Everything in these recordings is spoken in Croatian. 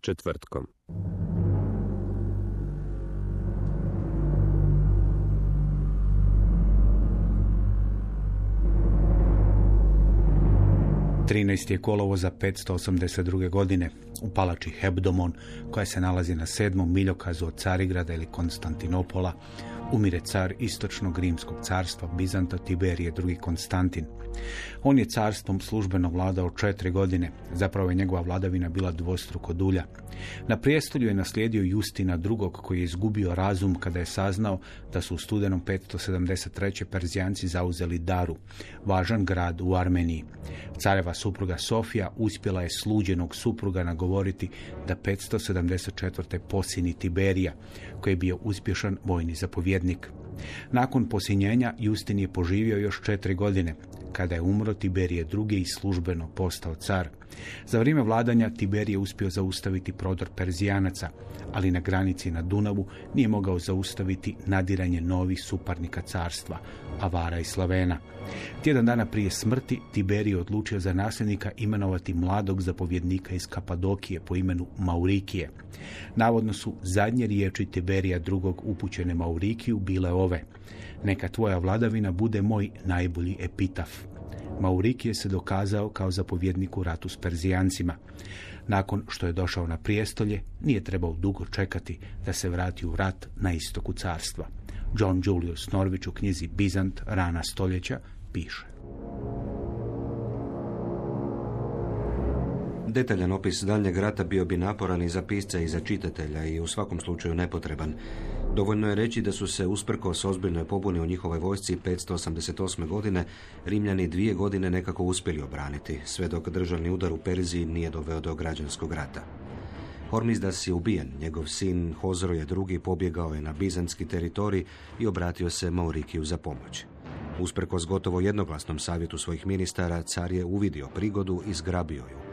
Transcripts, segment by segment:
četvrtkom. Je kolovo za 582. godine u palači Hebdomon, koja se nalazi na sedmom miljokazu od Carigrada ili Konstantinopola, umire car istočnog rimskog carstva Bizanta Tiberije II. Konstantin. On je carstvom službeno vladao četiri godine, zapravo je njegova vladavina bila dvostruko dulja. Na prijestolju je naslijedio Justina II. koji je izgubio razum kada je saznao da su u studenom 573. Perzijanci zauzeli Daru, važan grad u Armeniji. Careva supruga Sofija uspjela je sluđenog supruga nagovoriti da 574. posini Tiberija, koji je bio uspješan vojni zapovjednik. Nakon posinjenja Justin je poživio još četiri godine, kada je umro Tiberije II. i službeno postao car. Za vrijeme vladanja Tiberije uspio zaustaviti prodor Perzijanaca, ali na granici na Dunavu nije mogao zaustaviti nadiranje novih suparnika carstva, Avara i Slavena. Tjedan dana prije smrti Tiberije odlučio za nasljednika imenovati mladog zapovjednika iz Kapadokije po imenu Maurikije. Navodno su zadnje riječi Tiberija drugog upućene Maurikiju bile ove. Neka tvoja vladavina bude moj najbolji epitaf. Maurikije se dokazao kao zapovjednik u ratu s Perzijancima. Nakon što je došao na prijestolje, nije trebao dugo čekati da se vrati u rat na istoku carstva. John Julius Norvić u knjizi Bizant, rana stoljeća, piše. Detaljan opis daljnjeg rata bio bi naporan i za pisca i za čitatelja i u svakom slučaju nepotreban. Dovoljno je reći da su se usprkos ozbiljnoj pobuni u njihovoj vojsci 588. godine Rimljani dvije godine nekako uspjeli obraniti, sve dok državni udar u Perziji nije doveo do građanskog rata. Hormizdas je ubijen, njegov sin Hozro je drugi pobjegao je na bizanski teritorij i obratio se Maurikiju za pomoć. Usprkos gotovo jednoglasnom savjetu svojih ministara, car je uvidio prigodu i zgrabio ju.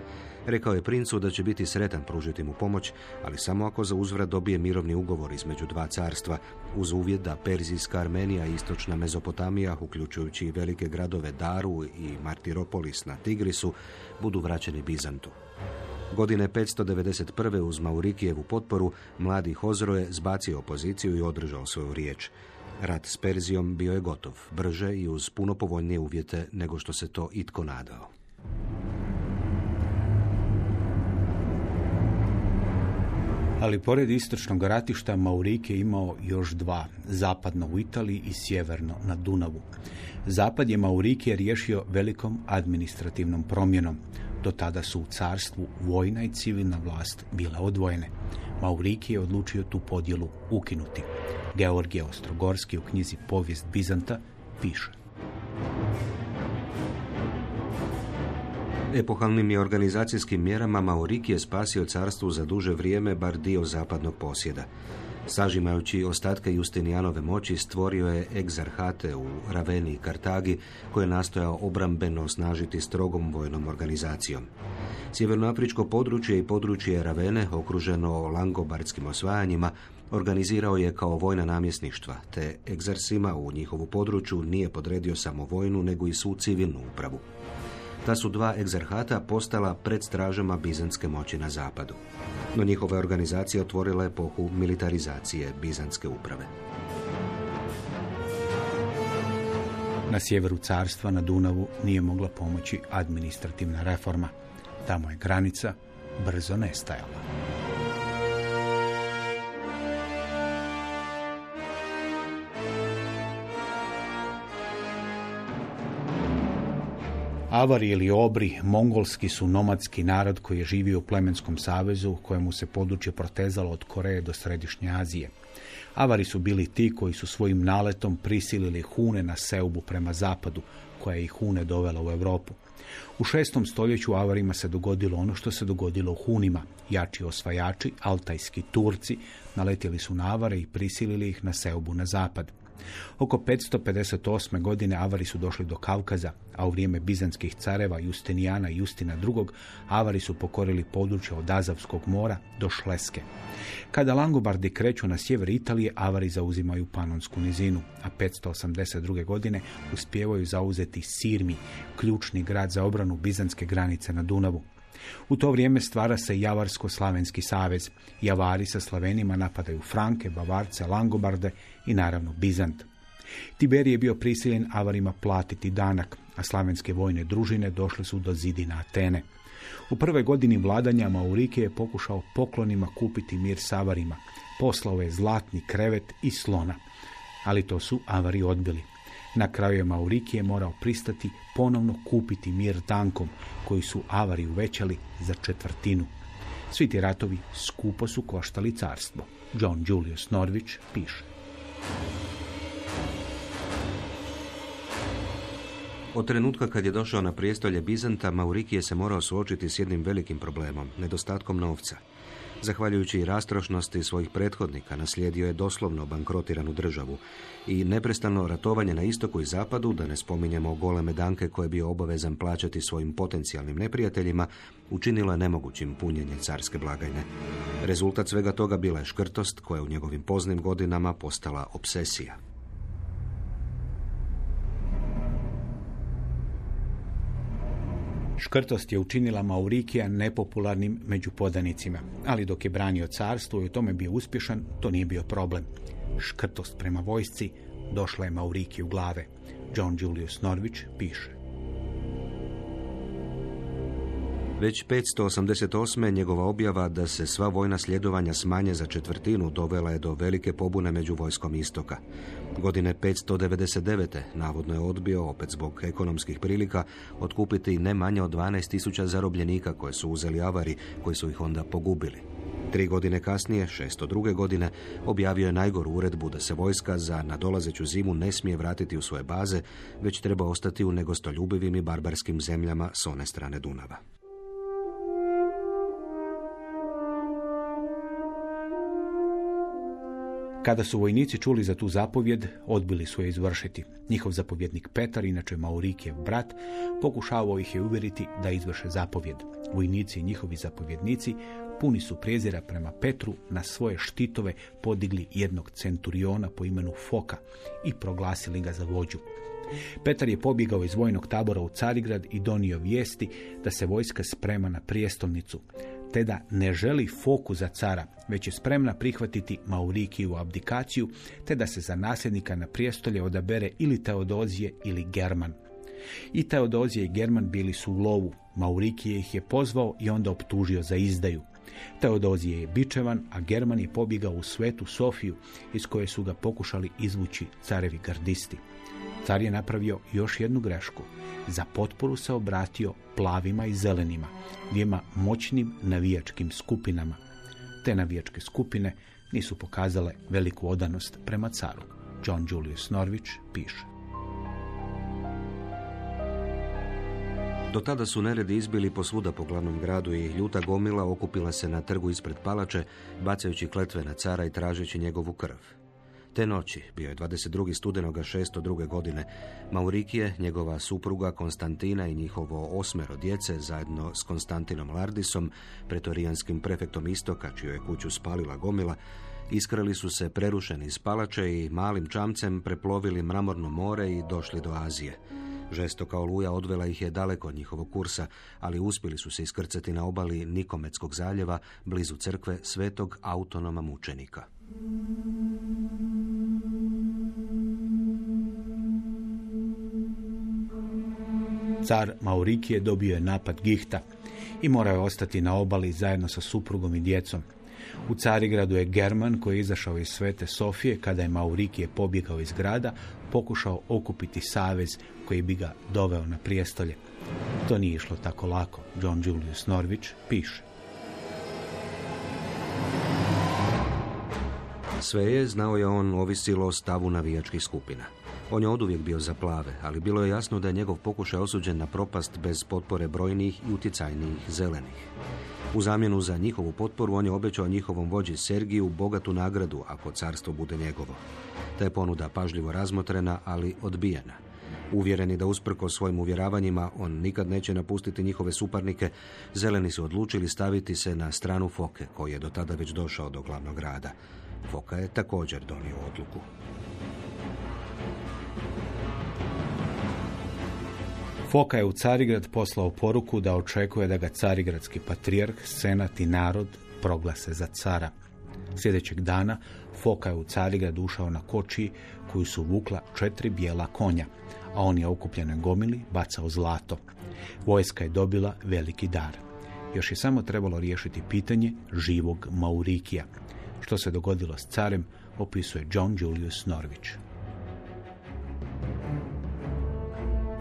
Rekao je princu da će biti sretan pružiti mu pomoć, ali samo ako za uzvrat dobije mirovni ugovor između dva carstva, uz uvjet da Perzijska Armenija i istočna Mezopotamija, uključujući i velike gradove Daru i Martiropolis na Tigrisu, budu vraćeni Bizantu. Godine 591. uz Maurikijevu potporu mladi Hozro je zbacio opoziciju i održao svoju riječ. Rat s Perzijom bio je gotov, brže i uz puno povoljnije uvjete nego što se to itko nadao. Ali pored istočnog ratišta Maurik je imao još dva, zapadno u Italiji i sjeverno na Dunavu. Zapad je Maurikije riješio velikom administrativnom promjenom. Do tada su u carstvu vojna i civilna vlast bile odvojene. Mauriki je odlučio tu podjelu ukinuti. Georgije Ostrogorski u knjizi Povijest Bizanta piše. Epohalnim i organizacijskim mjerama Mauriki je spasio carstvu za duže vrijeme bar dio zapadnog posjeda. Sažimajući ostatke Justinijanove moći stvorio je egzarhate u Raveni i Kartagi koje je nastojao obrambeno osnažiti strogom vojnom organizacijom. Sjevernoafričko područje i područje Ravene, okruženo langobardskim osvajanjima, organizirao je kao vojna namjesništva, te egzarsima u njihovu području nije podredio samo vojnu, nego i svu civilnu upravu. Ta su dva egzarhata postala pred stražama bizanske moći na zapadu. No njihove organizacije otvorile epohu militarizacije bizanske uprave. Na sjeveru carstva na Dunavu nije mogla pomoći administrativna reforma. Tamo je granica brzo nestajala. Avari ili Obri, mongolski su nomadski narod koji je živio u plemenskom savezu kojemu se područje protezalo od Koreje do Središnje Azije. Avari su bili ti koji su svojim naletom prisilili Hune na Seubu prema zapadu, koja je i Hune dovela u Europu. U šestom stoljeću Avarima se dogodilo ono što se dogodilo u Hunima. Jači osvajači, altajski Turci, naletjeli su na Avare i prisilili ih na Seubu na zapad. Oko 558. godine Avari su došli do Kavkaza, a u vrijeme bizanskih careva Justinijana i Justina II. Avari su pokorili područje od Azavskog mora do Šleske. Kada Langobardi kreću na sjever Italije, Avari zauzimaju Panonsku nizinu, a 582. godine uspijevaju zauzeti Sirmi, ključni grad za obranu bizanske granice na Dunavu. U to vrijeme stvara se Javarsko-Slavenski savez. Javari sa Slavenima napadaju Franke, Bavarce, Langobarde i naravno Bizant. Tiberij je bio prisiljen Avarima platiti danak, a slavenske vojne družine došle su do zidina Atene. U prvoj godini vladanja Maurike je pokušao poklonima kupiti mir s Avarima. Poslao je zlatni krevet i slona, ali to su Avari odbili. Na kraju je Maurikije morao pristati ponovno kupiti mir tankom, koji su Avari uvećali za četvrtinu. Svi ti ratovi skupo su koštali carstvo. John Julius Norvić piše. Od trenutka kad je došao na prijestolje Bizanta, Maurikije se morao suočiti s jednim velikim problemom, nedostatkom novca. Zahvaljujući rastrošnosti svojih prethodnika, naslijedio je doslovno bankrotiranu državu i neprestano ratovanje na istoku i zapadu, da ne spominjemo goleme danke koje je bio obavezan plaćati svojim potencijalnim neprijateljima, učinilo je nemogućim punjenje carske blagajne. Rezultat svega toga bila je škrtost koja je u njegovim poznim godinama postala obsesija. Škrtost je učinila Maurikija nepopularnim među podanicima, ali dok je branio carstvo i u tome bio uspješan, to nije bio problem. Škrtost prema vojsci došla je Mauriki u glave. John Julius Norvić piše. Već 588. njegova objava da se sva vojna sljedovanja smanje za četvrtinu dovela je do velike pobune među vojskom istoka. Godine 599. navodno je odbio, opet zbog ekonomskih prilika, otkupiti ne manje od 12.000 zarobljenika koje su uzeli avari, koji su ih onda pogubili. Tri godine kasnije, 602. godine, objavio je najgoru uredbu da se vojska za nadolazeću zimu ne smije vratiti u svoje baze, već treba ostati u negostoljubivim i barbarskim zemljama s one strane Dunava. Kada su vojnici čuli za tu zapovjed, odbili su je izvršiti. Njihov zapovjednik Petar, inače Maurikijev brat, pokušavao ih je uvjeriti da izvrše zapovjed. Vojnici i njihovi zapovjednici puni su prezira prema Petru na svoje štitove podigli jednog centuriona po imenu Foka i proglasili ga za vođu. Petar je pobjegao iz vojnog tabora u Carigrad i donio vijesti da se vojska sprema na prijestolnicu te da ne želi foku za cara, već je spremna prihvatiti Maurikiju abdikaciju, te da se za nasljednika na prijestolje odabere ili Teodozije ili German. I Teodozije i German bili su u lovu. Maurikije ih je pozvao i onda optužio za izdaju. Teodozije je bičevan, a German je pobjegao u svetu Sofiju, iz koje su ga pokušali izvući carevi gardisti. Car je napravio još jednu grešku. Za potporu se obratio plavima i zelenima, dvijema moćnim navijačkim skupinama. Te navijačke skupine nisu pokazale veliku odanost prema caru. John Julius Norvić piše. Do tada su neredi izbili posvuda po glavnom gradu i ljuta gomila okupila se na trgu ispred palače, bacajući kletve na cara i tražeći njegovu krv. Te noći, bio je 22. studenoga 602. godine, Maurikije, njegova supruga Konstantina i njihovo osmero djece, zajedno s Konstantinom Lardisom, pretorijanskim prefektom istoka, čiju je kuću spalila gomila, iskrali su se prerušeni iz palače i malim čamcem preplovili mramorno more i došli do Azije. Žestoka oluja odvela ih je daleko od njihovog kursa, ali uspjeli su se iskrcati na obali Nikometskog zaljeva, blizu crkve svetog autonoma mučenika. Car Maurikije dobio je napad gihta i morao je ostati na obali zajedno sa suprugom i djecom. U Carigradu je German, koji je izašao iz Svete Sofije kada je Maurikije pobjegao iz grada, pokušao okupiti savez koji bi ga doveo na prijestolje. To nije išlo tako lako. John Julius Norvić piše. Sve je, znao je on, ovisilo o stavu navijačkih skupina. On je oduvijek bio za plave, ali bilo je jasno da je njegov pokušaj osuđen na propast bez potpore brojnih i utjecajnijih zelenih. U zamjenu za njihovu potporu on je obećao njihovom vođi Sergiju bogatu nagradu ako carstvo bude njegovo. Ta je ponuda pažljivo razmotrena, ali odbijena. Uvjereni da usprko svojim uvjeravanjima on nikad neće napustiti njihove suparnike, zeleni su odlučili staviti se na stranu Foke, koji je do tada već došao do glavnog grada. Foka je također donio odluku. Foka je u Carigrad poslao poruku da očekuje da ga carigradski patrijarh, senat i narod proglase za cara. Sljedećeg dana Foka je u Carigrad ušao na kočiji koju su vukla četiri bijela konja, a on je okupljene gomili bacao zlato. Vojska je dobila veliki dar. Još je samo trebalo riješiti pitanje živog Maurikija. Što se dogodilo s carem, opisuje John Julius Norvić.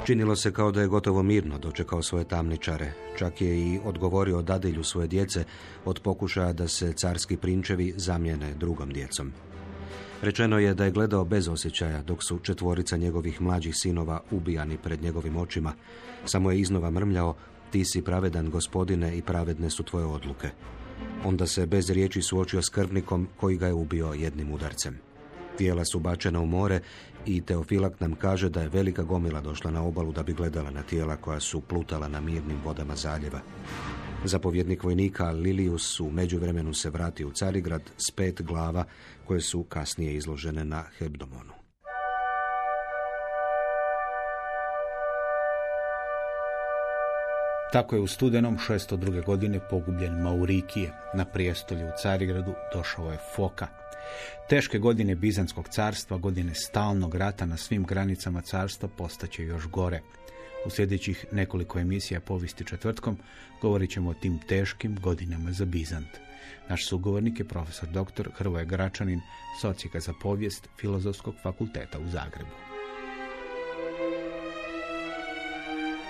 Činilo se kao da je gotovo mirno dočekao svoje tamničare. Čak je i odgovorio dadilju svoje djece od pokušaja da se carski prinčevi zamijene drugom djecom. Rečeno je da je gledao bez osjećaja dok su četvorica njegovih mlađih sinova ubijani pred njegovim očima. Samo je iznova mrmljao, ti si pravedan gospodine i pravedne su tvoje odluke. Onda se bez riječi suočio s krvnikom koji ga je ubio jednim udarcem. Tijela su bačena u more i Teofilak nam kaže da je velika gomila došla na obalu da bi gledala na tijela koja su plutala na mirnim vodama zaljeva. Zapovjednik vojnika Lilius u međuvremenu se vratio u Carigrad s pet glava koje su kasnije izložene na Hebdomonu. Tako je u studenom 602. godine pogubljen Maurikije. Na prijestolju u Carigradu došao je Foka. Teške godine Bizanskog carstva, godine stalnog rata na svim granicama carstva postaće još gore. U sljedećih nekoliko emisija povijesti četvrtkom govorit ćemo o tim teškim godinama za Bizant. Naš sugovornik je profesor dr. Hrvoje Gračanin, socijaka za povijest Filozofskog fakulteta u Zagrebu.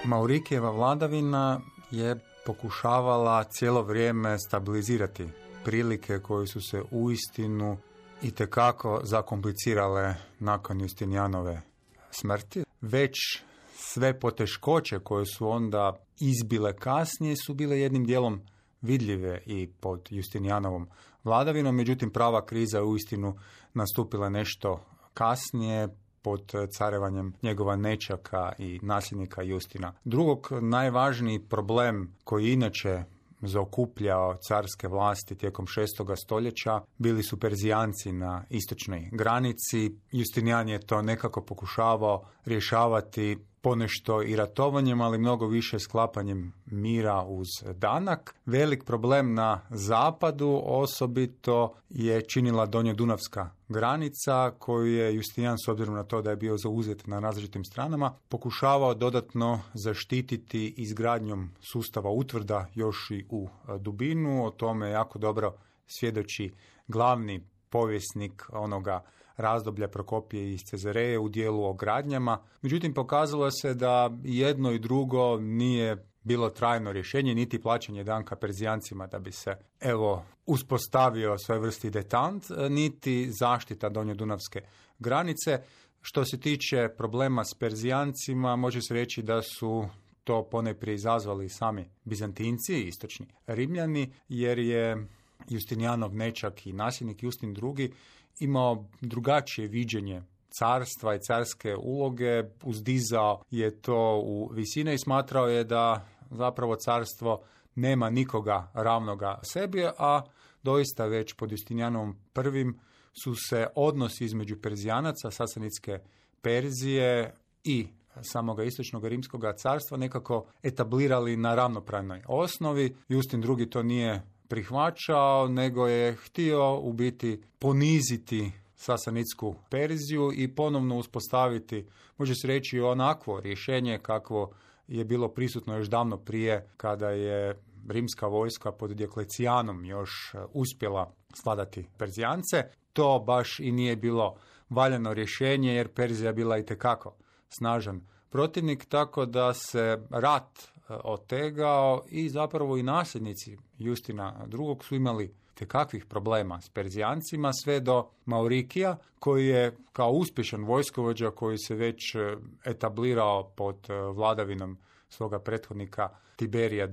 Maurikijeva vladavina je pokušavala cijelo vrijeme stabilizirati prilike koje su se uistinu i tekako zakomplicirale nakon Justinijanove smrti. Već sve poteškoće koje su onda izbile kasnije su bile jednim dijelom vidljive i pod Justinijanovom vladavinom, međutim prava kriza je uistinu nastupila nešto kasnije pod carevanjem njegova nečaka i nasljednika Justina. Drugog najvažniji problem koji inače zaokupljao carske vlasti tijekom šestoga stoljeća bili su Perzijanci na istočnoj granici. Justinijan je to nekako pokušavao rješavati ponešto i ratovanjem, ali mnogo više sklapanjem mira uz danak. Velik problem na zapadu osobito je činila Donjo Dunavska granica koju je Justinijan s obzirom na to da je bio zauzet na različitim stranama pokušavao dodatno zaštititi izgradnjom sustava utvrda još i u dubinu. O tome jako dobro svjedoči glavni povjesnik onoga razdoblja Prokopije iz Cezareje u dijelu o gradnjama. Međutim, pokazalo se da jedno i drugo nije bilo trajno rješenje, niti plaćanje danka Perzijancima da bi se evo uspostavio sve vrsti detant, niti zaštita Dunavske granice. Što se tiče problema s Perzijancima, može se reći da su to poneprije izazvali sami Bizantinci, istočni Rimljani, jer je Justinijanov nečak i nasljednik Justin II imao drugačije viđenje carstva i carske uloge, uzdizao je to u visine i smatrao je da zapravo carstvo nema nikoga ravnoga sebi, a doista već pod Justinijanom prvim su se odnosi između Perzijanaca, Sasanitske Perzije i samoga istočnog rimskog carstva nekako etablirali na ravnopravnoj osnovi. Justin II to nije prihvaćao, nego je htio u biti poniziti Sasanitsku Perziju i ponovno uspostaviti, može se reći, onakvo rješenje kakvo je bilo prisutno još davno prije kada je rimska vojska pod Dioklecijanom još uspjela svladati Perzijance. To baš i nije bilo valjano rješenje jer Perzija bila i tekako snažan protivnik, tako da se rat otegao i zapravo i nasljednici Justina II. su imali kakvih problema s Perzijancima sve do Maurikija koji je kao uspješan vojskovođa koji se već e, etablirao pod e, vladavinom svoga prethodnika Tiberija II.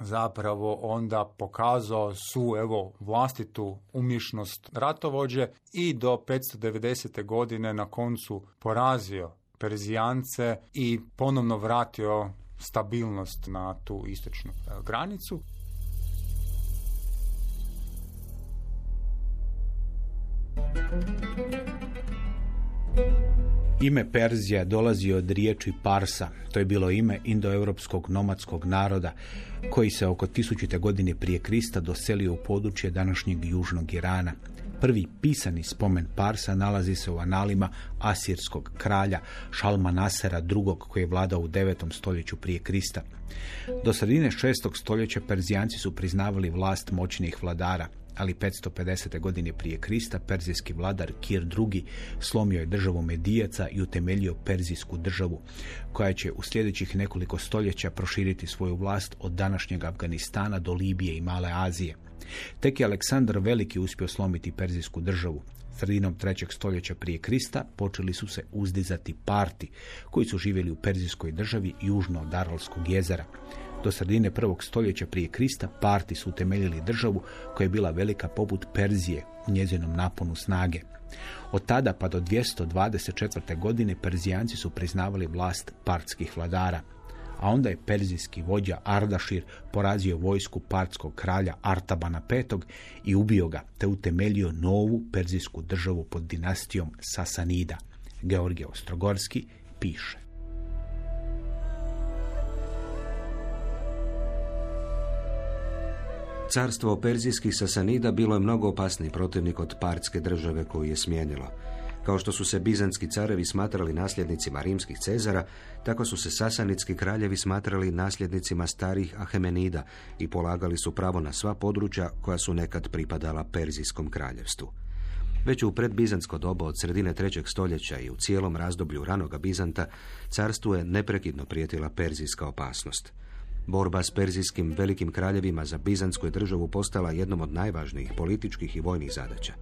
zapravo onda pokazao su evo vlastitu umješnost ratovođe i do 590. godine na koncu porazio Perzijance i ponovno vratio stabilnost na tu istočnu e, granicu. Ime Perzija dolazi od riječi Parsa. To je bilo ime indoeuropskog nomadskog naroda koji se oko tisućite godine prije Krista doselio u područje današnjeg južnog Irana. Prvi pisani spomen Parsa nalazi se u analima asirskog kralja Šalma Nasera II. koji je vladao u 9. stoljeću prije Krista. Do sredine 6. stoljeća Perzijanci su priznavali vlast moćnih vladara ali 550. godine prije Krista perzijski vladar Kir II. slomio je državu Medijaca i utemeljio perzijsku državu, koja će u sljedećih nekoliko stoljeća proširiti svoju vlast od današnjeg Afganistana do Libije i Male Azije. Tek je Aleksandar Veliki uspio slomiti perzijsku državu. Sredinom trećeg stoljeća prije Krista počeli su se uzdizati parti koji su živjeli u perzijskoj državi južno od Aralskog jezera. Do sredine prvog stoljeća prije Krista parti su utemeljili državu koja je bila velika poput Perzije u njezinom naponu snage. Od tada pa do 224. godine Perzijanci su priznavali vlast partskih vladara. A onda je perzijski vođa Ardašir porazio vojsku partskog kralja Artabana V i ubio ga, te utemeljio novu perzijsku državu pod dinastijom Sasanida. Georgije Ostrogorski piše. Carstvo perzijskih sasanida bilo je mnogo opasniji protivnik od partske države koju je smijenilo. Kao što su se bizanski carevi smatrali nasljednicima rimskih cezara, tako su se sasanitski kraljevi smatrali nasljednicima starih Ahemenida i polagali su pravo na sva područja koja su nekad pripadala Perzijskom kraljevstvu. Već u predbizansko doba od sredine trećeg stoljeća i u cijelom razdoblju ranoga Bizanta carstvu je neprekidno prijetila perzijska opasnost. Borba s perzijskim velikim kraljevima za Bizansku državu postala jednom od najvažnijih političkih i vojnih zadaća.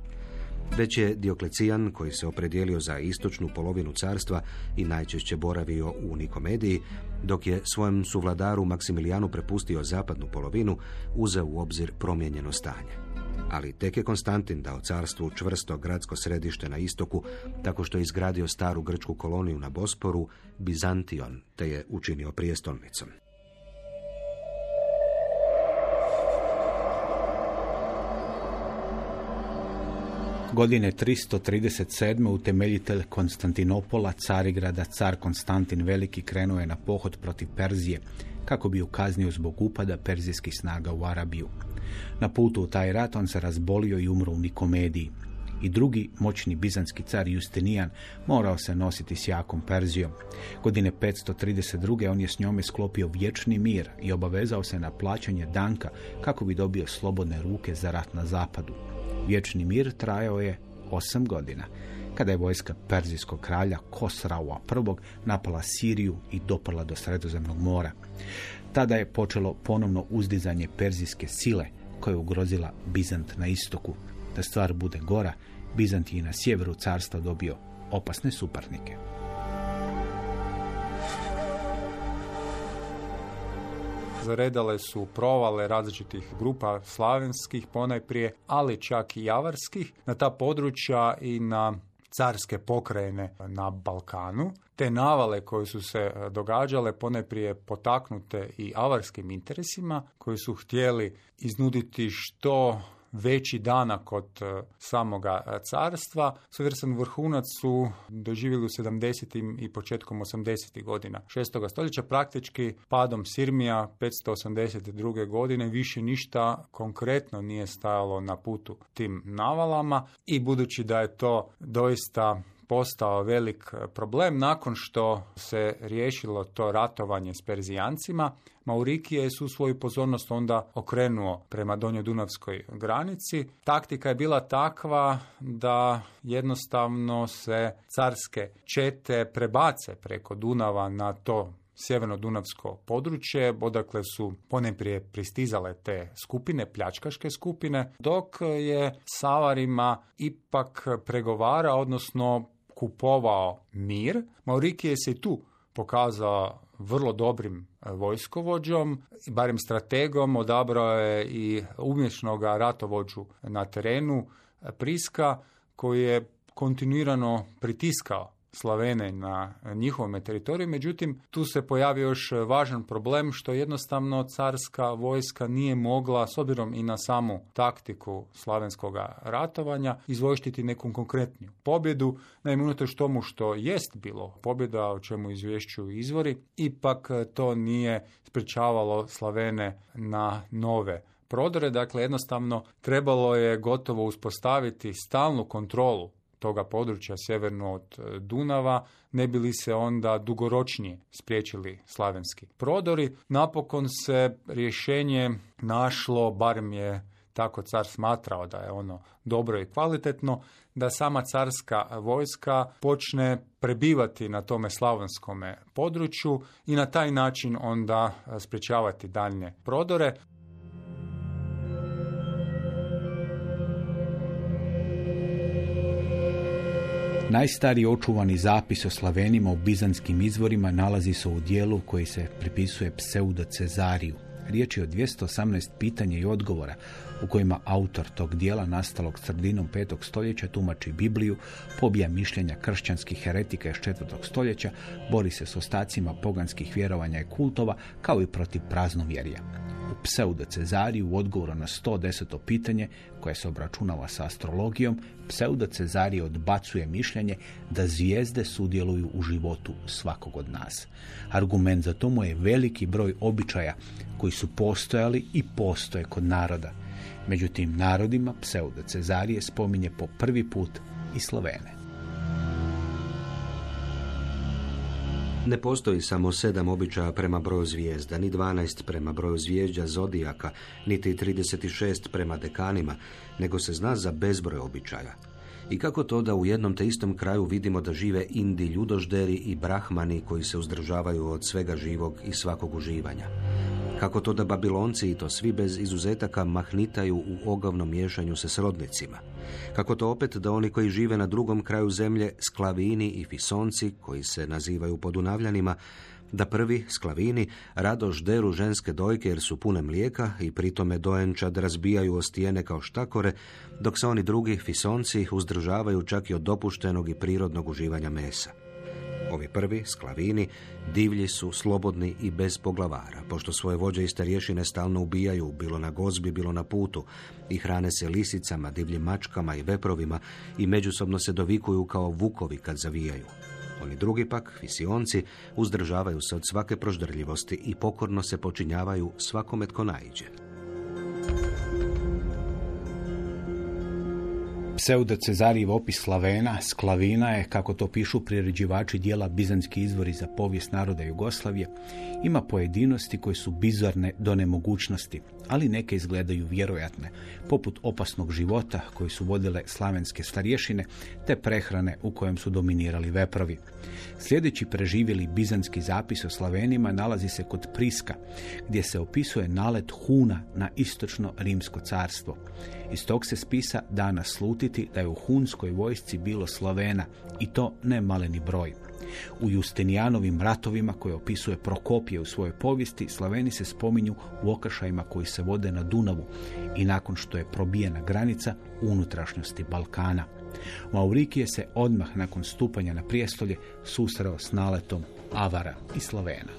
Već je Dioklecijan, koji se opredijelio za istočnu polovinu carstva i najčešće boravio u Nikomediji, dok je svojem suvladaru Maksimilijanu prepustio zapadnu polovinu, uzeo u obzir promijenjeno stanje. Ali tek je Konstantin dao carstvu čvrsto gradsko središte na istoku, tako što je izgradio staru grčku koloniju na Bosporu, Bizantion, te je učinio prijestolnicom. Godine 337. utemeljitelj Konstantinopola, Carigrada, car Konstantin Veliki krenuo je na pohod protiv Perzije, kako bi ukaznio zbog upada perzijskih snaga u Arabiju. Na putu u taj rat on se razbolio i umro u Nikomediji. I drugi moćni bizanski car Justinijan morao se nositi s jakom Perzijom. Godine 532. on je s njome sklopio vječni mir i obavezao se na plaćanje danka kako bi dobio slobodne ruke za rat na zapadu. Vječni mir trajao je osam godina, kada je vojska perzijskog kralja Kosraua I napala Siriju i dopala do Sredozemnog mora. Tada je počelo ponovno uzdizanje perzijske sile koja je ugrozila Bizant na istoku. Da stvar bude gora, Bizant je na sjeveru carstva dobio opasne suparnike. Zaredale su provale različitih grupa slavenskih ponajprije, ali čak i javarskih na ta područja i na carske pokrajine na Balkanu. Te navale koje su se događale ponajprije potaknute i avarskim interesima koji su htjeli iznuditi što veći dana kod e, samoga e, carstva. Svojevrstan vrhunac su doživjeli u 70. i početkom 80. godina 6. stoljeća, praktički padom Sirmija 582. godine više ništa konkretno nije stajalo na putu tim navalama i budući da je to doista postao velik problem nakon što se riješilo to ratovanje s Perzijancima. Maurikije je su svoju pozornost onda okrenuo prema Dunavskoj granici. Taktika je bila takva da jednostavno se carske čete prebace preko Dunava na to sjeverno-dunavsko područje, odakle su poneprije pristizale te skupine, pljačkaške skupine, dok je Savarima ipak pregovara, odnosno kupovao mir. Maurikije se tu pokazao vrlo dobrim e, vojskovođom, barem strategom, odabrao je i umješnog ratovođu na terenu, e, Priska, koji je kontinuirano pritiskao Slavene na njihovom teritoriju, međutim tu se pojavio još važan problem što jednostavno carska vojska nije mogla, s obzirom i na samu taktiku slavenskog ratovanja, izvojštiti neku konkretniju pobjedu. Naime, unatoč tomu što jest bilo pobjeda, o čemu izvješću izvori, ipak to nije sprečavalo Slavene na nove prodore. Dakle, jednostavno trebalo je gotovo uspostaviti stalnu kontrolu toga područja sjeverno od e, Dunava, ne bi li se onda dugoročnije spriječili slavenski prodori. Napokon se rješenje našlo, barem je tako car smatrao da je ono dobro i kvalitetno, da sama carska vojska počne prebivati na tome slavonskome području i na taj način onda sprečavati daljnje prodore. Najstariji očuvani zapis o Slavenima u bizanskim izvorima nalazi se u dijelu koji se pripisuje pseudo Cezariju. Riječ je o 218 pitanja i odgovora u kojima autor tog dijela nastalog sredinom 5. stoljeća tumači Bibliju, pobija mišljenja kršćanskih heretika iz 4. stoljeća, bori se s ostacima poganskih vjerovanja i kultova, kao i protiv praznovjerja u pseudo Cezariju u odgovoru na 110. pitanje koje se obračunava sa astrologijom, pseudo Cezarije odbacuje mišljenje da zvijezde sudjeluju u životu svakog od nas. Argument za tomu je veliki broj običaja koji su postojali i postoje kod naroda. Međutim, narodima pseudo Cezarije spominje po prvi put i Slovene. Ne postoji samo sedam običaja prema broju zvijezda, ni dvanaest prema broju zvijezđa zodijaka, niti 36 prema dekanima, nego se zna za bezbroj običaja. I kako to da u jednom te istom kraju vidimo da žive indi ljudožderi i brahmani koji se uzdržavaju od svega živog i svakog uživanja? Kako to da Babilonci i to svi bez izuzetaka mahnitaju u ogavnom miješanju se srodnicima? Kako to opet da oni koji žive na drugom kraju zemlje, sklavini i fisonci, koji se nazivaju podunavljanima, da prvi, sklavini, rado žderu ženske dojke jer su pune mlijeka i pritome dojenčad razbijaju o stijene kao štakore, dok se oni drugi, fisonci, uzdržavaju čak i od dopuštenog i prirodnog uživanja mesa. Ovi prvi, sklavini, divlji su, slobodni i bez poglavara, pošto svoje vođe i starješine stalno ubijaju, bilo na gozbi, bilo na putu, i hrane se lisicama, divljim mačkama i veprovima i međusobno se dovikuju kao vukovi kad zavijaju. Oni drugi pak, fisionci, uzdržavaju se od svake proždrljivosti i pokorno se počinjavaju svakome tko naiđe. Pseudo Cezarijev opis Slavena, Sklavina je, kako to pišu priređivači dijela Bizanski izvori za povijest naroda Jugoslavije, ima pojedinosti koje su bizarne do nemogućnosti, ali neke izgledaju vjerojatne, poput opasnog života koji su vodile slavenske starješine, te prehrane u kojem su dominirali veprovi. Sljedeći preživjeli bizanski zapis o Slavenima nalazi se kod Priska, gdje se opisuje nalet Huna na istočno rimsko carstvo. Iz tog se spisa da naslutiti da je u hunskoj vojsci bilo Slovena i to ne maleni broj. U Justinijanovim ratovima koje opisuje Prokopije u svojoj povijesti, Slaveni se spominju u okršajima koji se vode na Dunavu i nakon što je probijena granica unutrašnjosti Balkana. Maurikije se odmah nakon stupanja na prijestolje susreo s naletom Avara i Slovena.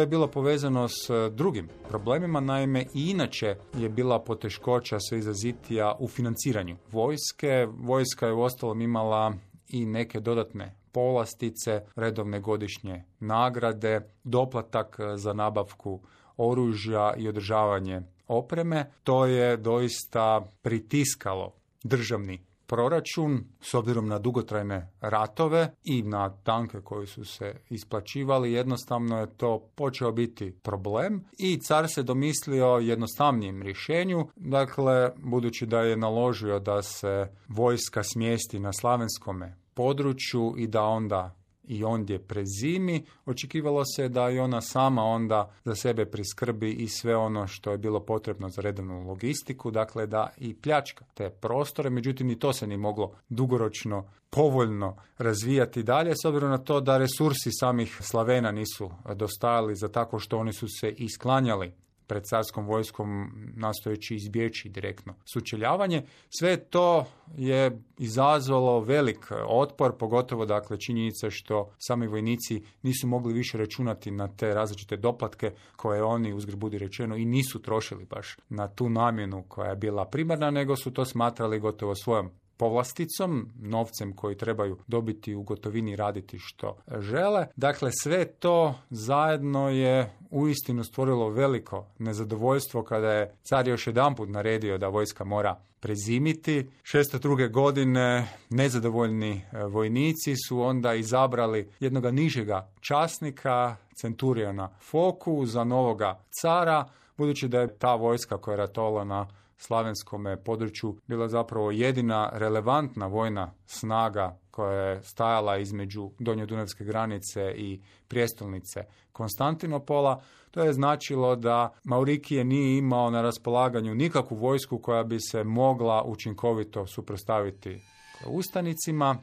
Je bilo povezano s e, drugim problemima, naime i inače je bila poteškoća sve izazitija u financiranju vojske. Vojska je u ostalom imala i neke dodatne polastice, redovne godišnje nagrade, doplatak e, za nabavku oružja i održavanje opreme. To je doista pritiskalo državni proračun s obzirom na dugotrajne ratove i na tanke koji su se isplaćivali, jednostavno je to počeo biti problem i car se domislio jednostavnijem rješenju, dakle budući da je naložio da se vojska smjesti na slavenskome području i da onda i ondje prezimi, očekivalo se da i ona sama onda za sebe priskrbi i sve ono što je bilo potrebno za redovnu logistiku, dakle da i pljačka te prostore, međutim i to se ni moglo dugoročno povoljno razvijati dalje, s obzirom na to da resursi samih Slavena nisu dostajali za tako što oni su se isklanjali pred carskom vojskom nastojeći izbjeći direktno sučeljavanje. Sve to je izazvalo velik otpor, pogotovo dakle činjenica što sami vojnici nisu mogli više računati na te različite doplatke koje oni, uzgred budi rečeno, i nisu trošili baš na tu namjenu koja je bila primarna, nego su to smatrali gotovo svojom povlasticom, novcem koji trebaju dobiti u gotovini raditi što žele. Dakle, sve to zajedno je uistinu stvorilo veliko nezadovoljstvo kada je car još jedanput naredio da vojska mora prezimiti. 602. godine nezadovoljni e, vojnici su onda izabrali jednog nižega časnika, centuriona Foku, za novoga cara, budući da je ta vojska koja je ratovala na slavenskom području bila zapravo jedina relevantna vojna snaga koja je stajala između Dunavske granice i prijestolnice Konstantinopola. To je značilo da Maurikije nije imao na raspolaganju nikakvu vojsku koja bi se mogla učinkovito suprotstaviti ustanicima.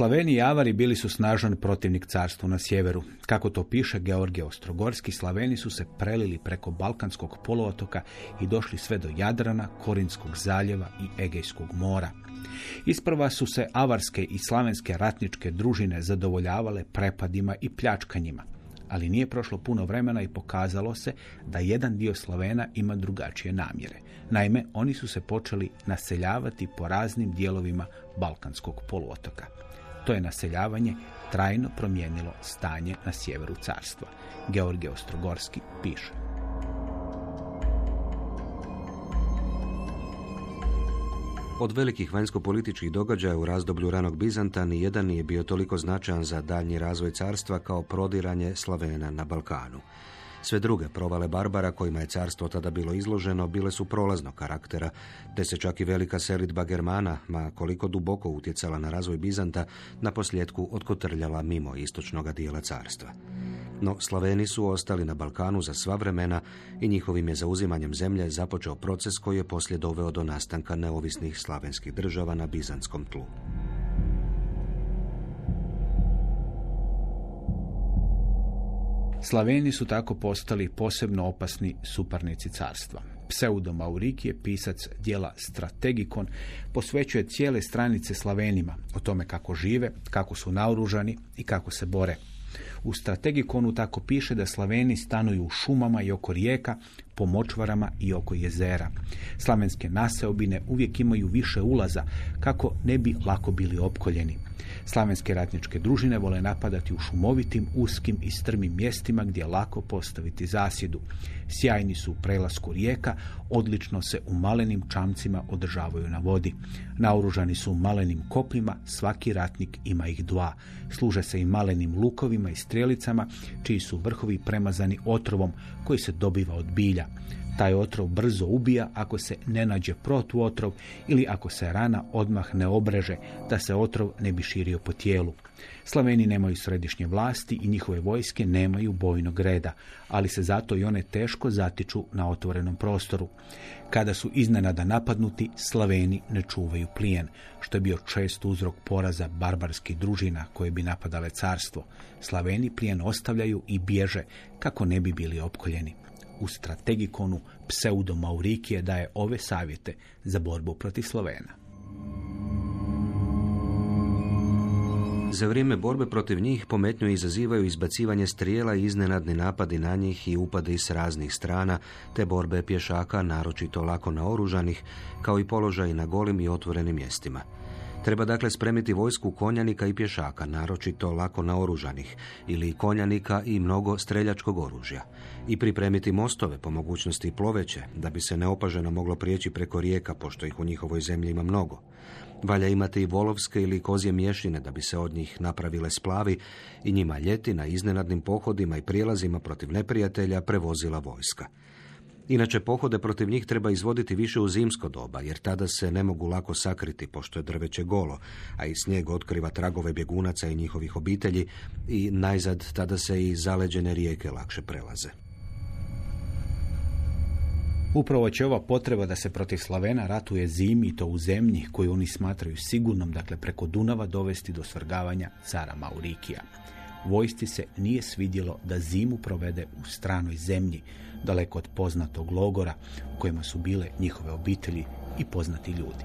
Slaveni i Avari bili su snažan protivnik carstvu na sjeveru. Kako to piše Georgije Ostrogorski, Slaveni su se prelili preko Balkanskog poluotoka i došli sve do Jadrana, Korinskog zaljeva i Egejskog mora. Isprva su se avarske i slavenske ratničke družine zadovoljavale prepadima i pljačkanjima, ali nije prošlo puno vremena i pokazalo se da jedan dio Slavena ima drugačije namjere. Naime, oni su se počeli naseljavati po raznim dijelovima Balkanskog poluotoka. To je naseljavanje trajno promijenilo stanje na sjeveru carstva. Georgije Ostrogorski piše. Od velikih vanjsko-političkih događaja u razdoblju ranog Bizanta ni jedan nije bio toliko značajan za daljnji razvoj carstva kao prodiranje Slavena na Balkanu. Sve druge provale Barbara kojima je carstvo tada bilo izloženo bile su prolaznog karaktera, te se čak i velika selitba Germana, ma koliko duboko utjecala na razvoj Bizanta, na posljedku otkotrljala mimo istočnog dijela carstva. No Slaveni su ostali na Balkanu za sva vremena i njihovim je zauzimanjem zemlje započeo proces koji je poslije doveo do nastanka neovisnih slavenskih država na bizantskom tlu. Slaveni su tako postali posebno opasni suparnici carstva. Pseudo Maurikije, pisac dijela Strategikon, posvećuje cijele stranice Slavenima o tome kako žive, kako su naoružani i kako se bore. U Strategikonu tako piše da Slaveni stanuju u šumama i oko rijeka, po močvarama i oko jezera. Slavenske naseobine uvijek imaju više ulaza kako ne bi lako bili opkoljeni. Slavenske ratničke družine vole napadati u šumovitim, uskim i strmim mjestima gdje je lako postaviti zasjedu. Sjajni su u prelasku rijeka, odlično se u malenim čamcima održavaju na vodi. Naoružani su malenim kopima, svaki ratnik ima ih dva. Služe se i malenim lukovima i strelicama, čiji su vrhovi premazani otrovom koji se dobiva od bilja. Taj otrov brzo ubija ako se ne nađe protuotrov ili ako se rana odmah ne obreže da se otrov ne bi širio po tijelu. Slaveni nemaju središnje vlasti i njihove vojske nemaju bojnog reda, ali se zato i one teško zatiču na otvorenom prostoru. Kada su iznenada napadnuti, Slaveni ne čuvaju plijen, što je bio čest uzrok poraza barbarskih družina koje bi napadale carstvo. Slaveni plijen ostavljaju i bježe kako ne bi bili opkoljeni u strategikonu pseudo Maurikije daje ove savjete za borbu protiv Slovena. Za vrijeme borbe protiv njih pometnju izazivaju izbacivanje strijela i iznenadni napadi na njih i upade s raznih strana, te borbe pješaka, naročito lako naoružanih, kao i položaj na golim i otvorenim mjestima. Treba dakle spremiti vojsku konjanika i pješaka, naročito lako naoružanih, ili konjanika i mnogo streljačkog oružja. I pripremiti mostove po mogućnosti ploveće, da bi se neopaženo moglo prijeći preko rijeka, pošto ih u njihovoj zemlji ima mnogo. Valja imati i volovske ili kozje mješine da bi se od njih napravile splavi i njima ljeti na iznenadnim pohodima i prijelazima protiv neprijatelja prevozila vojska. Inače, pohode protiv njih treba izvoditi više u zimsko doba, jer tada se ne mogu lako sakriti, pošto je drveće golo, a i snijeg otkriva tragove bjegunaca i njihovih obitelji i najzad tada se i zaleđene rijeke lakše prelaze. Upravo će ova potreba da se protiv Slavena ratuje zimi i to u zemlji koju oni smatraju sigurnom, dakle preko Dunava dovesti do svrgavanja cara Maurikija. Vojsci se nije svidjelo da zimu provede u stranoj zemlji, daleko od poznatog logora u kojima su bile njihove obitelji i poznati ljudi.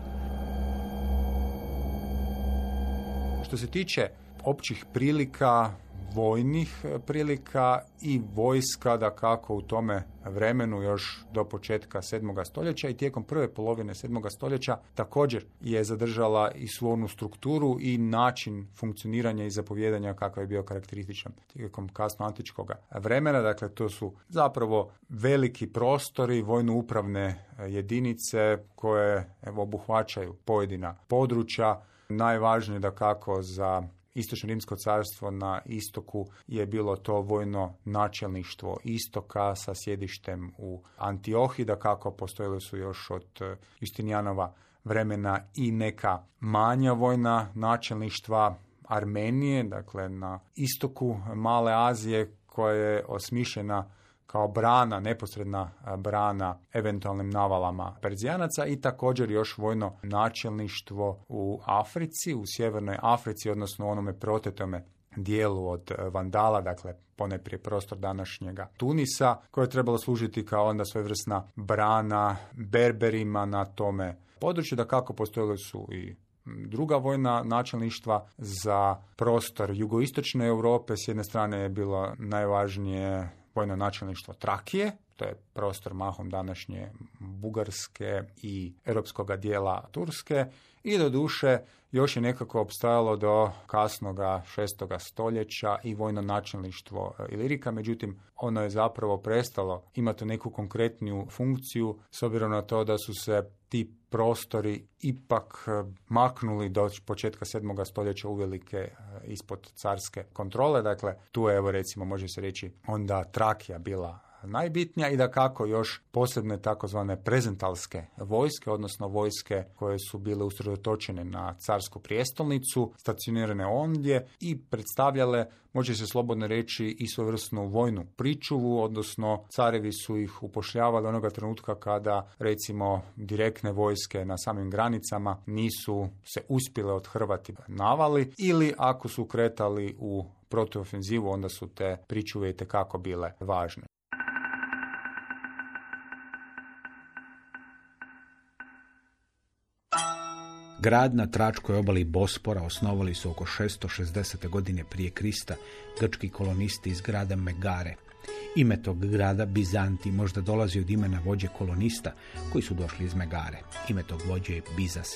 Što se tiče općih prilika, vojnih e, prilika i vojska da kako u tome vremenu još do početka 7. stoljeća i tijekom prve polovine 7. stoljeća također je zadržala i svu strukturu i način funkcioniranja i zapovjedanja kakav je bio karakterističan tijekom kasno antičkog vremena. Dakle, to su zapravo veliki prostori, vojno-upravne e, jedinice koje evo, obuhvaćaju pojedina područja. Najvažnije da kako za Istočno rimsko carstvo na istoku je bilo to vojno načelništvo istoka sa sjedištem u Antiohi, da kako postojile su još od e, Justinijanova vremena i neka manja vojna načelništva Armenije, dakle na istoku Male Azije koja je osmišljena kao brana, neposredna brana eventualnim navalama Perzijanaca i također još vojno načelništvo u Africi, u sjevernoj Africi, odnosno onome protetome dijelu od Vandala, dakle poneprije prostor današnjega Tunisa, koje je trebalo služiti kao onda svojevrsna brana Berberima na tome području, da kako postojale su i druga vojna načelništva za prostor jugoistočne Europe. S jedne strane je bilo najvažnije vojno načelništvo Trakije, to je prostor mahom današnje Bugarske i europskog dijela Turske i do duše još je nekako obstajalo do kasnoga šestoga stoljeća i vojno načelništvo e, Ilirika, međutim ono je zapravo prestalo imati neku konkretniju funkciju s obzirom na to da su se ti prostori ipak e, maknuli do početka sedmoga stoljeća uvelike e, ispod carske kontrole. Dakle, tu je, evo recimo, može se reći, onda Trakija bila najbitnija i da kako još posebne takozvane prezentalske vojske, odnosno vojske koje su bile usredotočene na carsku prijestolnicu, stacionirane ondje i predstavljale, može se slobodno reći, i svojevrsnu vojnu pričuvu, odnosno carevi su ih upošljavali onoga trenutka kada recimo direktne vojske na samim granicama nisu se uspjele odhrvati navali ili ako su kretali u protuofenzivu, onda su te pričuve i bile važne. Grad na tračkoj obali Bospora osnovali su oko 660. godine prije Krista grčki kolonisti iz grada Megare. Ime tog grada, Bizanti, možda dolazi od imena vođe kolonista koji su došli iz Megare. Ime tog vođe je Bizas.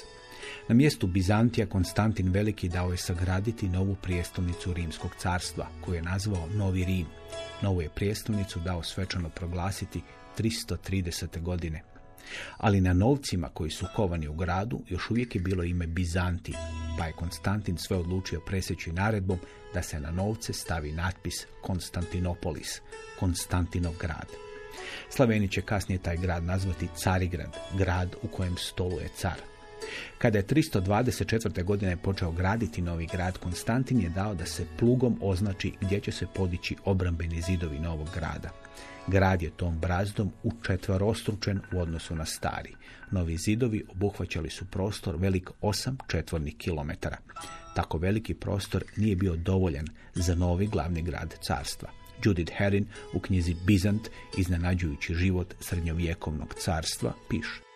Na mjestu Bizantija Konstantin Veliki dao je sagraditi novu prijestolnicu Rimskog carstva, koju je nazvao Novi Rim. Novu je prijestolnicu dao svečano proglasiti 330. godine ali na novcima koji su kovani u gradu još uvijek je bilo ime Bizanti, pa je Konstantin sve odlučio presjeći naredbom da se na novce stavi natpis Konstantinopolis, Konstantinov grad. Slaveni će kasnije taj grad nazvati Carigrad, grad u kojem stoluje car. Kada je 324. godine počeo graditi novi grad, Konstantin je dao da se plugom označi gdje će se podići obrambeni zidovi novog grada. Grad je tom brazdom u četverostručen u odnosu na stari. Novi zidovi obuhvaćali su prostor velik 8 četvornih kilometara. Tako veliki prostor nije bio dovoljan za novi glavni grad carstva. Judith Herrin u knjizi Bizant, iznenađujući život srednjovjekovnog carstva, piše.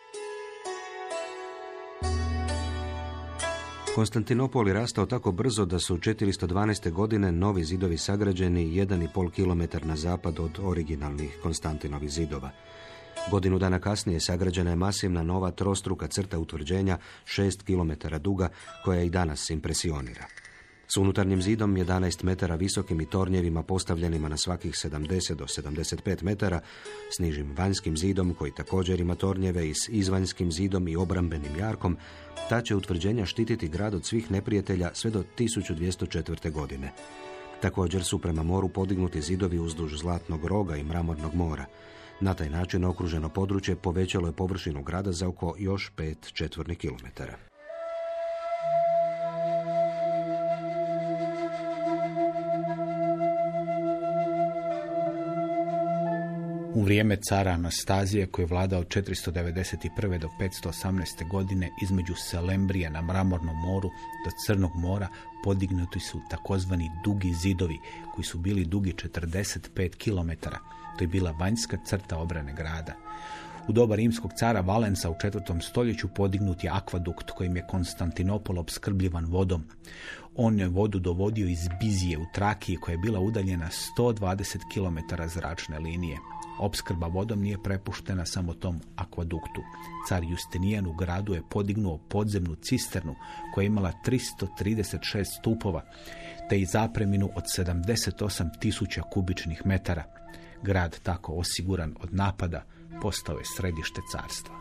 Konstantinopol je rastao tako brzo da su 412. godine novi zidovi sagrađeni 1,5 km na zapad od originalnih Konstantinovih zidova. Godinu dana kasnije sagrađena je masivna nova trostruka crta utvrđenja 6 km duga koja i danas impresionira. S unutarnjim zidom 11 metara visokim i tornjevima postavljenima na svakih 70 do 75 metara, s nižim vanjskim zidom koji također ima tornjeve i s izvanjskim zidom i obrambenim jarkom, ta će utvrđenja štititi grad od svih neprijatelja sve do 1204. godine. Također su prema moru podignuti zidovi uzduž Zlatnog roga i Mramornog mora. Na taj način okruženo područje povećalo je površinu grada za oko još 5 četvornih kilometara. U vrijeme cara Anastazije koji je vladao od 491. do 518. godine između Selembrije na Mramornom moru do Crnog mora podignuti su takozvani dugi zidovi koji su bili dugi 45 km. To je bila vanjska crta obrane grada. U doba rimskog cara Valensa u četvrtom stoljeću podignut je akvadukt kojim je Konstantinopol opskrbljivan vodom. On je vodu dovodio iz Bizije u Trakiji koja je bila udaljena 120 km zračne linije. Opskrba vodom nije prepuštena samo tom akvaduktu. Car Justinijan u gradu je podignuo podzemnu cisternu koja je imala 336 stupova te i zapreminu od 78 tisuća kubičnih metara. Grad tako osiguran od napada postao je središte carstva.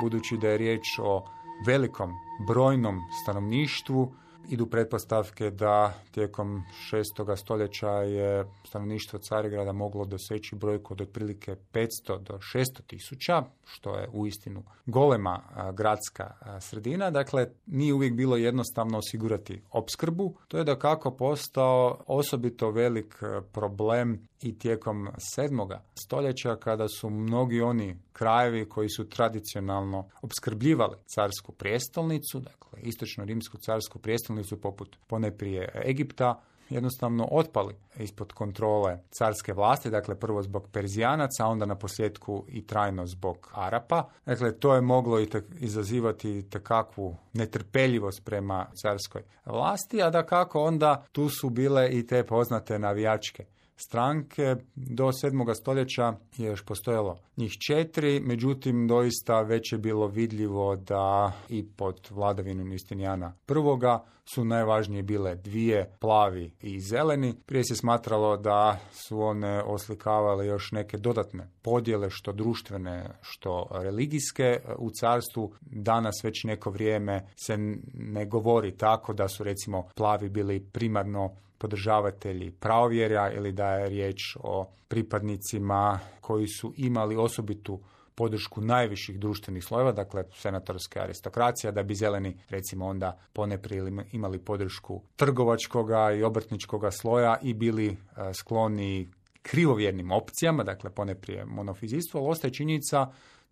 Budući da je riječ o velikom brojnom stanovništvu, idu pretpostavke da tijekom šestoga stoljeća je stanovništvo Carigrada moglo doseći brojku od otprilike 500 do 600 tisuća, što je uistinu golema gradska sredina. Dakle, nije uvijek bilo jednostavno osigurati opskrbu. To je da kako postao osobito velik problem i tijekom sedmoga stoljeća kada su mnogi oni krajevi koji su tradicionalno opskrbljivali carsku prijestolnicu, dakle istočno rimsku carsku prijestolnicu poput poneprije Egipta, jednostavno otpali ispod kontrole carske vlasti, dakle prvo zbog Perzijanaca, onda na posljedku i trajno zbog Arapa. Dakle, to je moglo i izazivati takakvu netrpeljivost prema carskoj vlasti, a da kako onda tu su bile i te poznate navijačke stranke. Do 7. stoljeća je još postojalo njih četiri, međutim doista već je bilo vidljivo da i pod vladavinom Justinijana prvoga su najvažnije bile dvije, plavi i zeleni. Prije se smatralo da su one oslikavale još neke dodatne podjele, što društvene, što religijske u carstvu. Danas već neko vrijeme se ne govori tako da su recimo plavi bili primarno podržavatelji pravovjerja ili da je riječ o pripadnicima koji su imali osobitu podršku najviših društvenih slojeva, dakle senatorske aristokracija, da bi zeleni recimo onda poneprije imali podršku trgovačkoga i obrtničkoga sloja i bili e, skloni krivovjernim opcijama, dakle poneprije monofizijstvo, ali ostaje činjenica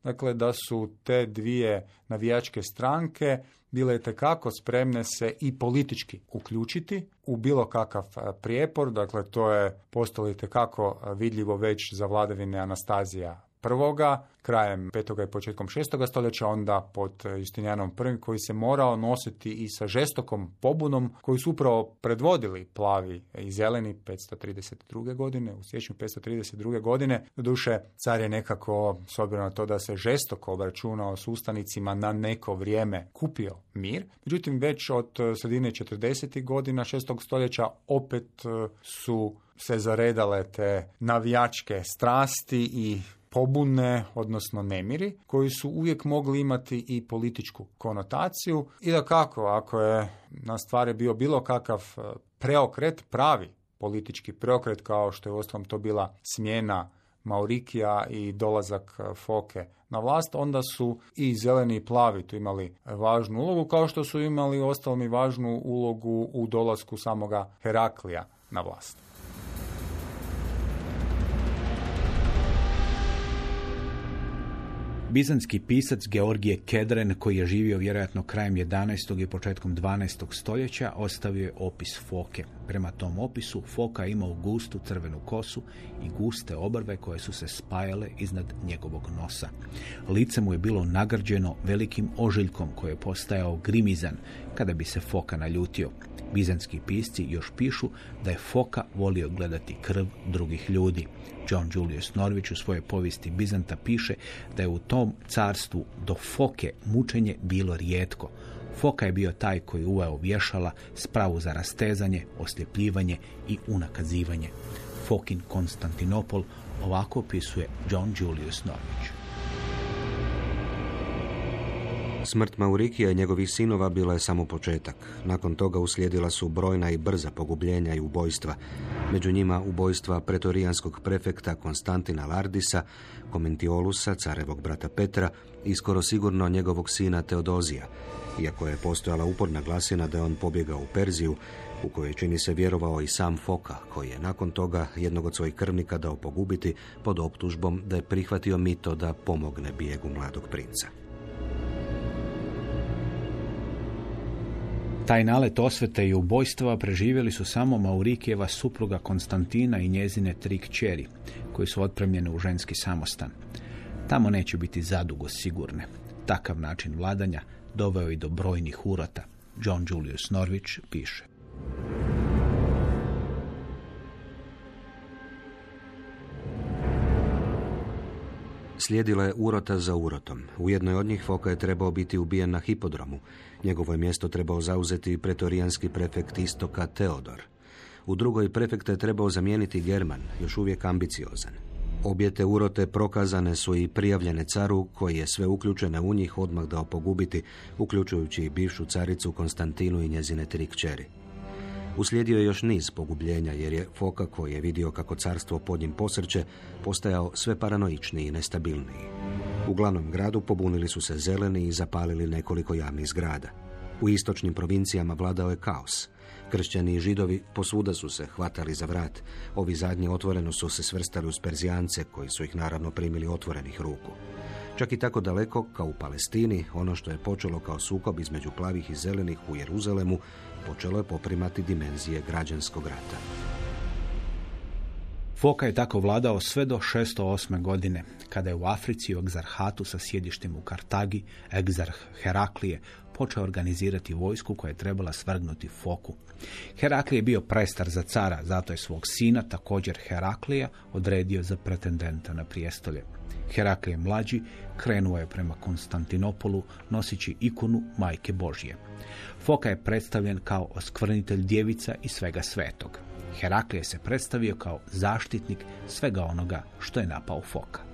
dakle, da su te dvije navijačke stranke bile tekako spremne se i politički uključiti u bilo kakav prijepor, dakle to je postalo i tekako vidljivo već za vladavine Anastazija prvoga, krajem petog i početkom šestoga stoljeća, onda pod Justinijanom I koji se morao nositi i sa žestokom pobunom koju su upravo predvodili plavi i zeleni 532. godine, u siječnju 532. godine. Doduše, car je nekako, s obzirom na to da se žestoko obračunao s ustanicima na neko vrijeme kupio mir. Međutim, već od sredine 40. godina šestog stoljeća opet su se zaredale te navijačke strasti i pobune, odnosno nemiri, koji su uvijek mogli imati i političku konotaciju i da kako, ako je na stvari bio bilo kakav e, preokret, pravi politički preokret, kao što je uostalom to bila smjena Maurikija i dolazak e, Foke na vlast, onda su i zeleni i plavi tu imali važnu ulogu, kao što su imali uostalom i važnu ulogu u dolasku samoga Heraklija na vlast. Bizanski pisac Georgije Kedren, koji je živio vjerojatno krajem 11. i početkom 12. stoljeća, ostavio je opis foke. Prema tom opisu foka imao gustu crvenu kosu i guste obrve koje su se spajale iznad njegovog nosa. Lice mu je bilo nagrđeno velikim ožiljkom koji je postajao grimizan kada bi se foka naljutio. Bizanski pisci još pišu da je foka volio gledati krv drugih ljudi. John Julius Norvić u svojoj povijesti Bizanta piše da je u tom carstvu do foke mučenje bilo rijetko. Foka je bio taj koji uveo vješala, spravu za rastezanje, osljepljivanje i unakazivanje. Fokin Konstantinopol ovako opisuje John Julius Norvić. Smrt Maurikija i njegovih sinova bila je samo početak. Nakon toga uslijedila su brojna i brza pogubljenja i ubojstva. Među njima ubojstva pretorijanskog prefekta Konstantina Lardisa, Komentiolusa, carevog brata Petra i skoro sigurno njegovog sina Teodozija. Iako je postojala uporna glasina da je on pobjegao u Perziju, u kojoj čini se vjerovao i sam Foka, koji je nakon toga jednog od svojih krvnika dao pogubiti pod optužbom da je prihvatio mito da pomogne bijegu mladog princa. Taj nalet osvete i ubojstva preživjeli su samo Maurikijeva supruga Konstantina i njezine tri kćeri, koji su otpremljene u ženski samostan. Tamo neće biti zadugo sigurne. Takav način vladanja doveo i do brojnih urota. John Julius Norwich piše. Slijedila je urota za urotom. U jednoj od njih Foka je trebao biti ubijen na hipodromu. Njegovo je mjesto trebao zauzeti pretorijanski prefekt istoka Teodor. U drugoj prefekta je trebao zamijeniti German, još uvijek ambiciozan. Obje te urote prokazane su i prijavljene caru, koji je sve uključene u njih odmah dao pogubiti, uključujući i bivšu caricu Konstantinu i njezine tri kćeri. Uslijedio je još niz pogubljenja jer je Foka koji je vidio kako carstvo pod njim posrće postajao sve paranoičniji i nestabilniji. U glavnom gradu pobunili su se zeleni i zapalili nekoliko javnih zgrada. U istočnim provincijama vladao je kaos. Kršćani i židovi posvuda su se hvatali za vrat. Ovi zadnji otvoreno su se svrstali uz Perzijance koji su ih naravno primili otvorenih ruku. Čak i tako daleko kao u Palestini, ono što je počelo kao sukob između plavih i zelenih u Jeruzalemu, počelo je poprimati dimenzije građanskog rata. Foka je tako vladao sve do 608. godine, kada je u Africi u egzarhatu sa sjedištem u Kartagi, egzarh Heraklije, počeo organizirati vojsku koja je trebala svrgnuti Foku. Heraklije je bio prestar za cara, zato je svog sina, također Heraklija, odredio za pretendenta na prijestolje. Heraklije mlađi krenuo je prema Konstantinopolu nosići ikonu Majke Božje. Foka je predstavljen kao oskvrnitelj djevica i svega svetog. Heraklije se predstavio kao zaštitnik svega onoga što je napao Foka.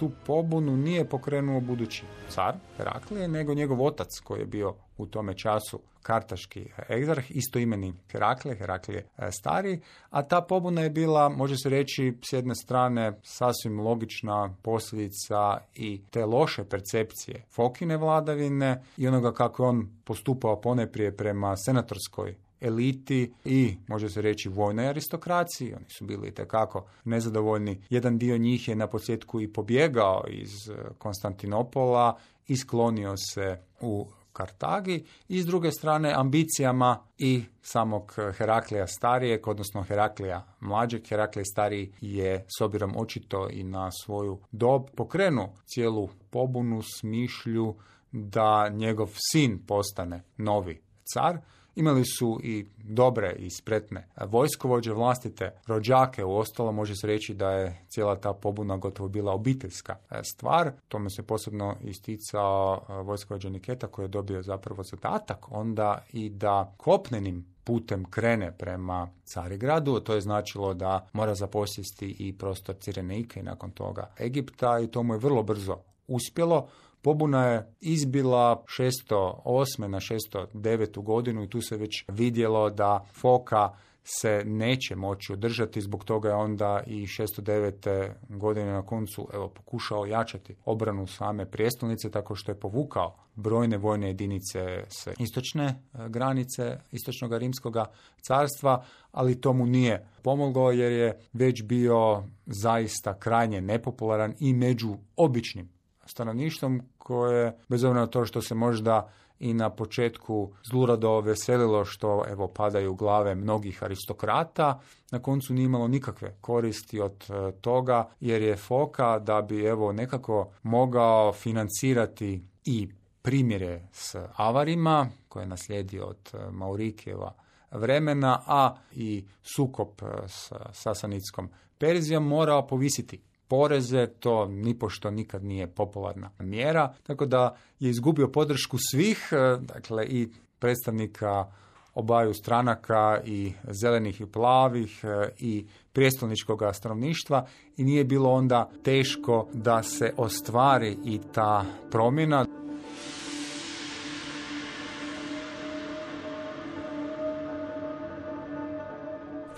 Tu pobunu nije pokrenuo budući car Heraklije, nego njegov otac koji je bio u tome času kartaški egzarh, istoimeni Heraklije, Heraklije e, stari, a ta pobuna je bila, može se reći, s jedne strane sasvim logična posljedica i te loše percepcije Fokine vladavine i onoga kako je on postupao poneprije prema senatorskoj eliti i, može se reći, vojnoj aristokraciji. Oni su bili tekako nezadovoljni. Jedan dio njih je na posljedku i pobjegao iz e, Konstantinopola i sklonio se u Kartagi i s druge strane ambicijama i samog Heraklija starijeg, odnosno Heraklija mlađeg. Heraklij stariji je s obzirom očito i na svoju dob pokrenuo cijelu pobunu, smišlju da njegov sin postane novi car. Imali su i dobre i spretne vojskovođe vlastite rođake, u ostalo može se reći da je cijela ta pobuna gotovo bila obiteljska stvar. Tome se posebno isticao vojskovođa Niketa koji je dobio zapravo zadatak onda i da kopnenim putem krene prema Carigradu, to je značilo da mora zaposjesti i prostor Cirenike i nakon toga Egipta i to mu je vrlo brzo uspjelo. Pobuna je izbila 608. na 609. godinu i tu se već vidjelo da Foka se neće moći održati, zbog toga je onda i 609. godine na koncu evo, pokušao jačati obranu same prijestolnice tako što je povukao brojne vojne jedinice s istočne e, granice istočnog rimskog carstva, ali to mu nije pomoglo jer je već bio zaista krajnje nepopularan i među običnim stanovništvom koje, bez obzira na to što se možda i na početku zlurado veselilo što evo padaju glave mnogih aristokrata, na koncu nije imalo nikakve koristi od e, toga jer je Foka da bi evo nekako mogao financirati i primjere s avarima koje je naslijedio od e, Maurikijeva vremena, a i sukop e, s Sasanitskom Perzijom morao povisiti poreze, to nipošto nikad nije popularna mjera, tako da je izgubio podršku svih, e, dakle i predstavnika obaju stranaka i zelenih i plavih e, i prijestolničkog stanovništva i nije bilo onda teško da se ostvari i ta promjena.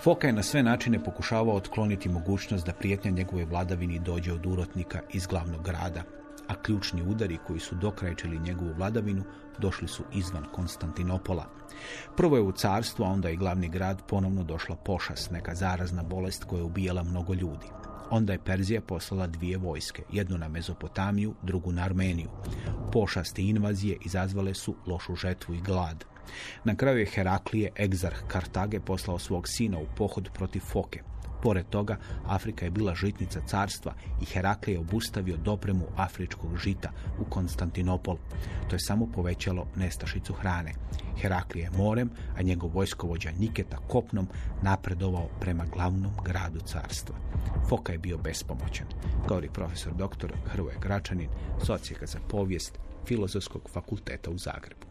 Foka je na sve načine pokušavao otkloniti mogućnost da prijetnja njegove vladavini dođe od urotnika iz glavnog grada, a ključni udari koji su dokrajčili njegovu vladavinu došli su izvan Konstantinopola. Prvo je u carstvo, a onda i glavni grad ponovno došla pošast, neka zarazna bolest koja je ubijala mnogo ljudi. Onda je Perzija poslala dvije vojske, jednu na Mezopotamiju, drugu na Armeniju. Pošasti invazije izazvale su lošu žetvu i glad. Na kraju je Heraklije, egzarh Kartage, poslao svog sina u pohod protiv Foke. Pored toga, Afrika je bila žitnica carstva i Heraklije je obustavio dopremu afričkog žita u Konstantinopol. To je samo povećalo nestašicu hrane. Heraklije je morem, a njegov vojskovođa Niketa kopnom napredovao prema glavnom gradu carstva. Foka je bio bespomoćan, govori profesor dr. Hrvoje Gračanin, socijaka za povijest Filozofskog fakulteta u Zagrebu.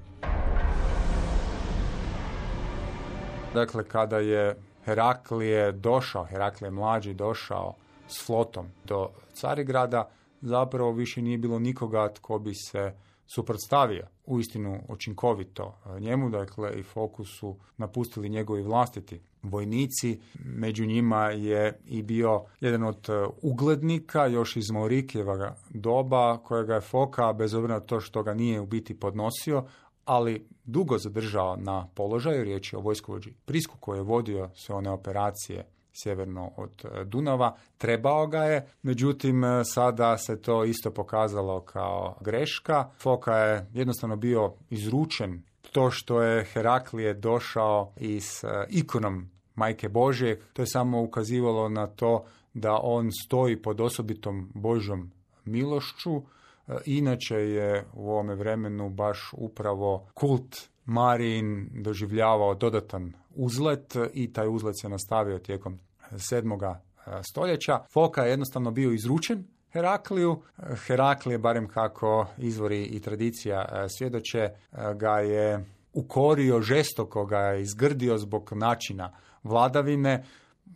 Dakle, kada je Heraklije došao, Heraklije mlađi došao s flotom do Carigrada, zapravo više nije bilo nikoga tko bi se suprotstavio uistinu učinkovito njemu, dakle i fokusu napustili njegovi vlastiti vojnici. Među njima je i bio jedan od uglednika još iz Maurikijeva doba kojega je Foka, bez obzira to što ga nije u biti podnosio, ali dugo zadržao na položaju, riječ je o vojskovođi Prisku koji je vodio sve one operacije sjeverno od e, Dunava, trebao ga je, međutim e, sada se to isto pokazalo kao greška. Foka je jednostavno bio izručen to što je Heraklije došao i s e, ikonom Majke Božje, to je samo ukazivalo na to da on stoji pod osobitom Božom milošću, inače je u ovome vremenu baš upravo kult Marin doživljavao dodatan uzlet i taj uzlet se nastavio tijekom sedmoga e, stoljeća. Foka je jednostavno bio izručen Herakliju. Heraklije, barem kako izvori i tradicija e, svjedoče, ga je ukorio žestoko, ga je izgrdio zbog načina vladavine.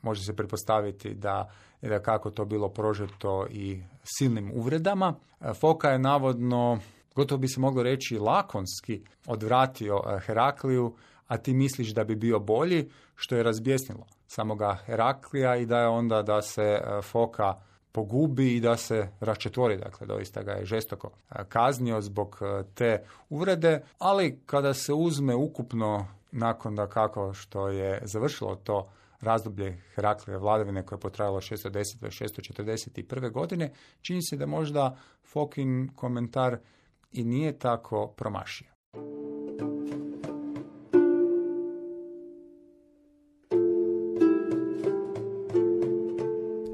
Može se pretpostaviti da je kako to bilo prožeto i silnim uvredama. E, Foka je navodno, gotovo bi se moglo reći, lakonski odvratio e, Herakliju, a ti misliš da bi bio bolji, što je razbjesnilo samoga Heraklija i da je onda da se e, Foka pogubi i da se raščetvori, dakle doista ga je žestoko kaznio zbog te uvrede, ali kada se uzme ukupno nakon da kako što je završilo to razdoblje Heraklije vladavine koje je potrajalo 610. do 641. godine, čini se da možda Fokin komentar i nije tako promašio.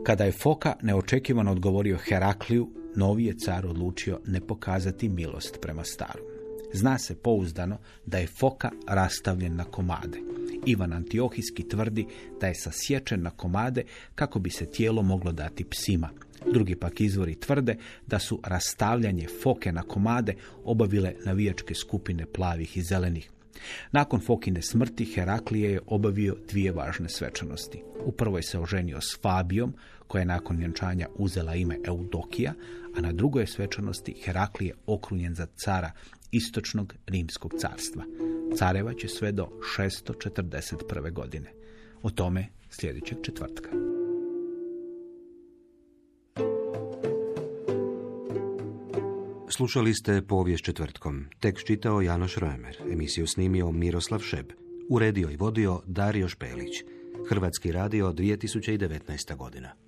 Kada je Foka neočekivano odgovorio Herakliju, novi je car odlučio ne pokazati milost prema starom. Zna se pouzdano da je Foka rastavljen na komade. Ivan Antiohijski tvrdi da je sasječen na komade kako bi se tijelo moglo dati psima. Drugi pak izvori tvrde da su rastavljanje foke na komade obavile navijačke skupine plavih i zelenih. Nakon Fokine smrti Heraklije je obavio dvije važne svečanosti. U prvoj se oženio s Fabijom, koja je nakon vjenčanja uzela ime Eudokija, a na drugoj svečanosti Heraklije okrunjen za cara istočnog rimskog carstva. Careva će sve do 641. godine. O tome sljedećeg četvrtka. Slušali ste povijest četvrtkom. Tekst čitao Janoš Römer. Emisiju snimio Miroslav Šeb. Uredio i vodio Dario Špelić. Hrvatski radio 2019. godina.